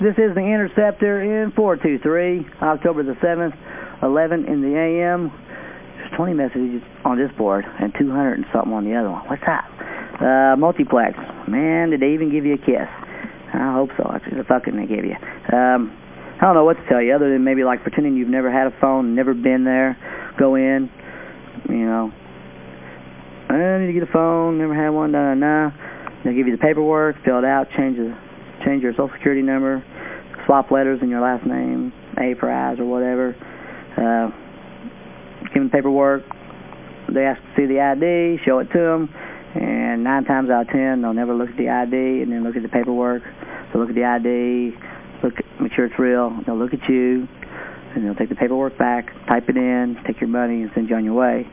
This is the Interceptor in 423, October the 7th, 11 in the a.m. There's 20 messages on this board and 200 and something on the other one. What's that? Uh, multiplex. Man, did they even give you a kiss? I hope so. That's the fucking they give you. Um, I don't know what to tell you other than maybe like pretending you've never had a phone, never been there. Go in, you know. I need to get a phone, never had one, nah, nah. They'll give you the paperwork, fill it out, change the, change your social security number, swap letters in your last name, A for eyes or whatever. Uh, give them paperwork. They ask to see the ID, show it to them, and nine times out of ten, they'll never look at the ID and then look at the paperwork. They'll look at the ID, look, make sure it's real. They'll look at you, and they'll take the paperwork back, type it in, take your money, and send you on your way.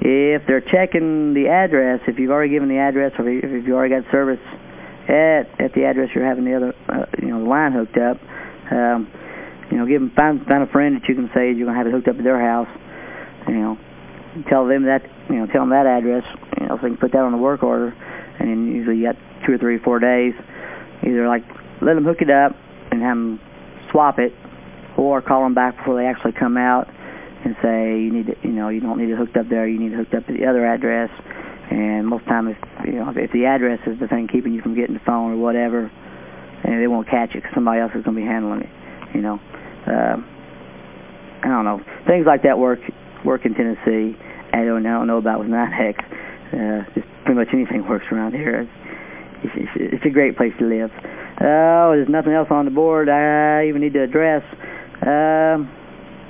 If they're checking the address, if you've already given the address or if you've already got service at, at the address you're having the other, uh, you know, line hooked up, um, you know, give them, find, find a friend that you can say you're going to have it hooked up at their house, you know, tell them that, you know, tell them that address, you know, so they can put that on the work order, and then usually you got two or three or four days, either like let them hook it up and have them swap it, or call them back before they actually come out and say you need to, you know, you don't need it hooked up there, you need it hooked up to the other address. And most times, you know, if the address is the thing keeping you from getting the phone or whatever, and they won't catch it because somebody else is going to be handling it, you know. Uh, I don't know. Things like that work work in Tennessee. I don't, I don't know about with NYNEX. Uh, just pretty much anything works around here. It's, it's, it's, it's a great place to live. Oh, there's nothing else on the board I even need to address. Um,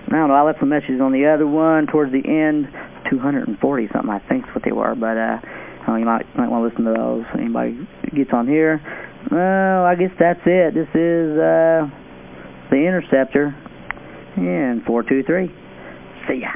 I don't know. I left some messages on the other one towards the end, 240 something I think is what they were, but uh, oh, you might might want to listen to those. Anybody gets on here? Well, I guess that's it. This is uh, the Interceptor and 423. See ya.